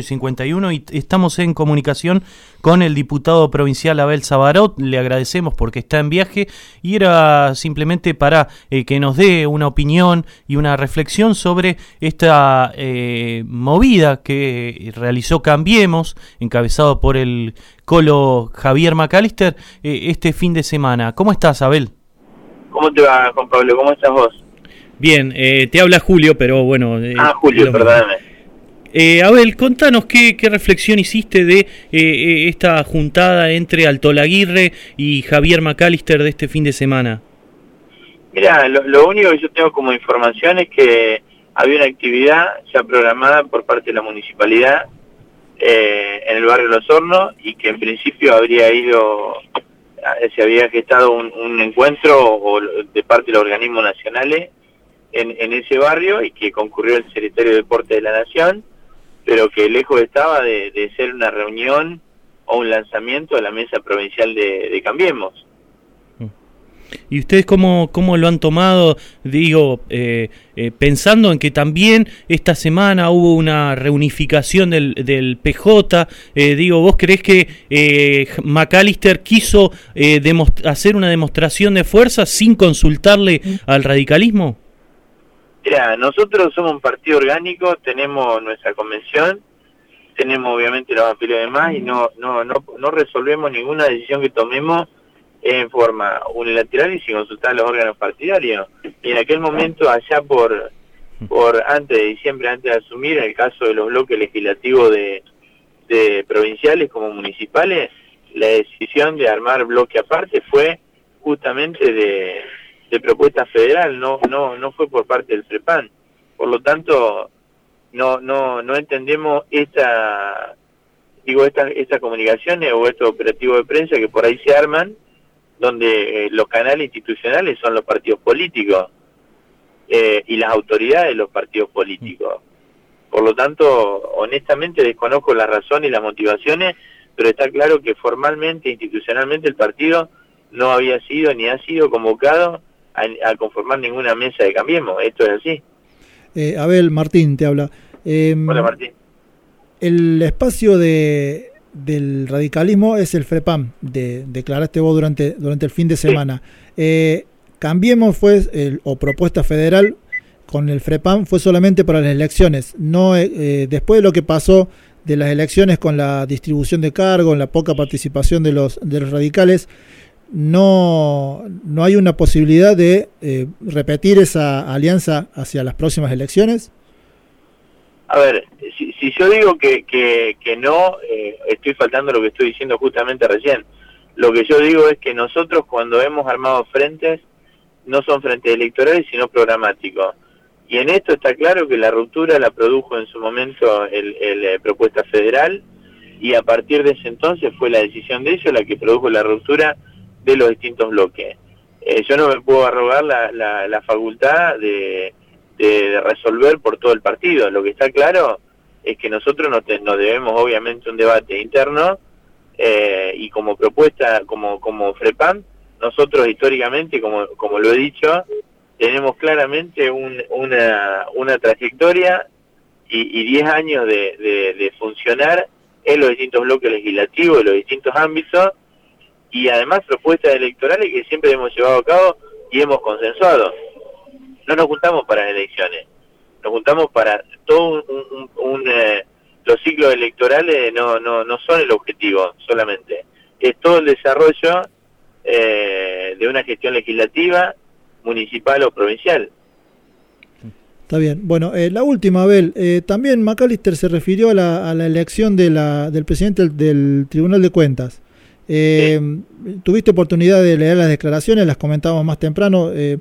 51 y estamos en comunicación con el diputado provincial Abel Sabarot. Le agradecemos porque está en viaje y era simplemente para eh, que nos dé una opinión y una reflexión sobre esta eh, movida que realizó Cambiemos, encabezado por el colo Javier Macalister, eh, este fin de semana. ¿Cómo estás, Abel? ¿Cómo te va, Juan Pablo? ¿Cómo estás vos? Bien, te habla Julio, pero bueno... ah, Julio, perdóname. Eh, Abel, contanos qué, reflexión hiciste de eh, eh, esta juntada entre Alto Laguirre y Javier McAllister de este fin de semana. Mira, lo, único que yo tengo como información es que había una actividad ya programada por parte de la municipalidad en el barrio Los Hornos y que en principio habría ido, se había gestado un, encuentro de parte de los organismos nacionales en, en, ese barrio y que concurrió el secretario de Deporte de la Nación pero que lejos estaba de, ser una reunión o un lanzamiento de la mesa provincial de, Cambiemos. ¿Y ustedes cómo, cómo lo han tomado? Digo, eh, eh, pensando en que también esta semana hubo una reunificación del, del PJ, eh, digo, ¿vos crees que McAllister quiso hacer una demostración de fuerza sin consultarle al radicalismo? Mira, nosotros somos un partido orgánico, tenemos nuestra convención, tenemos obviamente la papel de demás y no, no, no, no resolvemos ninguna decisión que tomemos en forma unilateral y sin consultar a los órganos partidarios. Y en aquel momento, allá por, por antes de diciembre, antes de asumir, en el caso de los bloques legislativos de, de provinciales como municipales, la decisión de armar bloque aparte fue justamente de, de propuesta federal, no, no, no fue por parte del FREPAN. Por lo tanto, no, no, no entendemos esta, digo, esta, estas comunicaciones o estos operativos de prensa que por ahí se arman, donde eh, los canales institucionales son los partidos políticos eh, y las autoridades de los partidos políticos. Por lo tanto, honestamente desconozco las razones y las motivaciones, pero está claro que formalmente, institucionalmente, el partido no había sido ni ha sido convocado a, conformar ninguna mesa de Cambiemos. Esto es así. Eh, Abel Martín te habla. Em, Hola Martín. El espacio de, del radicalismo es el FREPAM, de, declaraste vos durante, durante el fin de semana. Eh, cambiemos fue, el, o propuesta federal con el FREPAM fue solamente para las elecciones. No eh, Después de lo que pasó de las elecciones con la distribución de cargos, la poca participación de los, de los radicales, no, no hay una posibilidad de eh, repetir esa alianza hacia las próximas elecciones? A ver, si, yo digo que, que, no, eh, estoy faltando lo que estoy diciendo justamente recién. Lo que yo digo es que nosotros cuando hemos armado frentes, no son frentes electorales, sino programáticos. Y en esto está claro que la ruptura la produjo en su momento el, el eh, propuesta federal y a partir de ese entonces fue la decisión de ellos la que produjo la ruptura de los distintos bloques. Eh, yo no me puedo arrogar la, la, facultad de, de, resolver por todo el partido. Lo que está claro es que nosotros nos, debemos obviamente un debate interno eh, y como propuesta, como, como FREPAM, nosotros históricamente, como, como lo he dicho, tenemos claramente una, una trayectoria y 10 años de, de, de funcionar en los distintos bloques legislativos, en los distintos ámbitos, y además propuestas electorales que siempre hemos llevado a cabo y hemos consensuado. No nos juntamos para elecciones, nos juntamos para todo un, eh, los ciclos electorales no, no, no son el objetivo solamente, es todo el desarrollo eh, de una gestión legislativa, municipal o provincial. Está bien. Bueno, eh, la última, Abel. también McAllister se refirió a la, a la elección de la, del presidente del Tribunal de Cuentas. Eh, tuviste oportunidad de leer las declaraciones, las comentábamos más temprano, eh,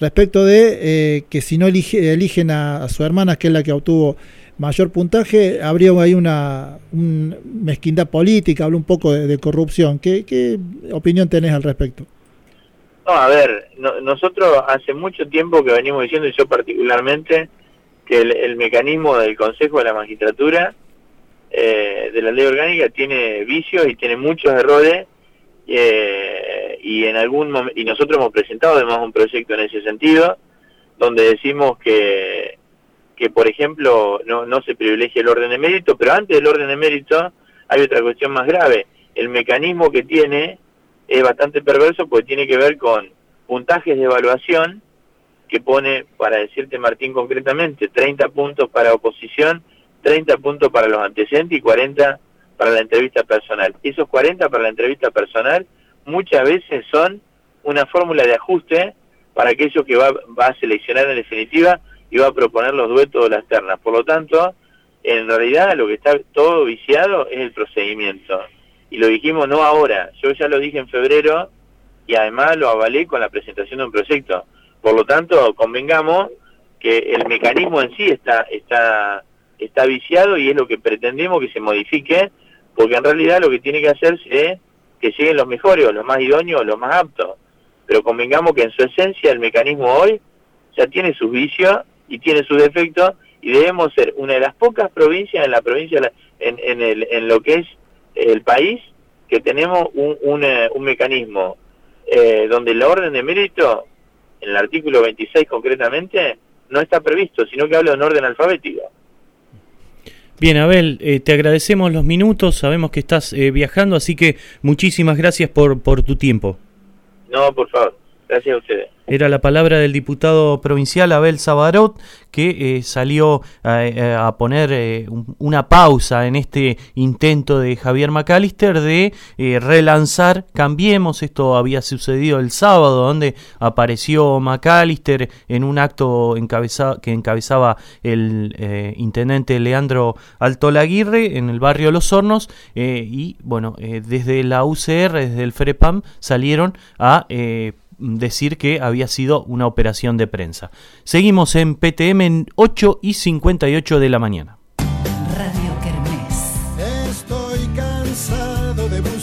respecto de eh, que si no eligen a, su hermana, que es la que obtuvo mayor puntaje, habría ahí una, mezquindad política, habla un poco de, corrupción. ¿Qué, opinión tenés al respecto? No, a ver, nosotros hace mucho tiempo que venimos diciendo, y yo particularmente, que el mecanismo del Consejo de la Magistratura eh, de la ley orgánica tiene vicios y tiene muchos errores eh, y en algún y nosotros hemos presentado además un proyecto en ese sentido donde decimos que que por ejemplo, no, no se privilegie el orden de mérito, pero antes del orden de mérito hay otra cuestión más grave. El mecanismo que tiene es bastante perverso porque tiene que ver con puntajes de evaluación que pone, para decirte Martín concretamente, 30 puntos para oposición, 30 puntos para los antecedentes y 40 para la entrevista personal. Esos 40 para la entrevista personal muchas veces son una fórmula de ajuste para aquello que va, va a seleccionar en definitiva y va a proponer los duetos de las ternas. Por lo tanto, en realidad lo que está todo viciado es el procedimiento. Y lo dijimos no ahora, yo ya lo dije en febrero y además lo avalé con la presentación de un proyecto. Por lo tanto, convengamos que el mecanismo en sí está, está, está viciado y es lo que pretendemos que se modifique, porque en realidad lo que tiene que hacerse es que lleguen los mejores, o los más idóneos, o los más aptos. Pero convengamos que en su esencia el mecanismo hoy ya tiene sus vicios y tiene sus defectos y debemos ser una de las pocas provincias en la provincia, en, en, el, en lo que es el país, que tenemos un, un, eh, un mecanismo eh, donde la orden de mérito, en el artículo 26 concretamente, no está previsto, sino que habla de orden alfabético. Bien, Abel, eh, te agradecemos los minutos, sabemos que estás eh, viajando, así que muchísimas gracias por, por tu tiempo. No, por favor, gracias a ustedes. Era la palabra del diputado provincial Abel Sabarot, que eh, salió eh, a poner eh, un, una pausa en este intento de Javier McAllister de eh, relanzar Cambiemos. Esto había sucedido el sábado, donde apareció McAllister en un acto encabeza, que encabezaba el eh, intendente Leandro Altolaguirre en el barrio Los Hornos. y bueno, desde la UCR, desde el FREPAM, salieron a decir que había sido una operación de prensa. Seguimos en PTM en 8 y 58 de la mañana.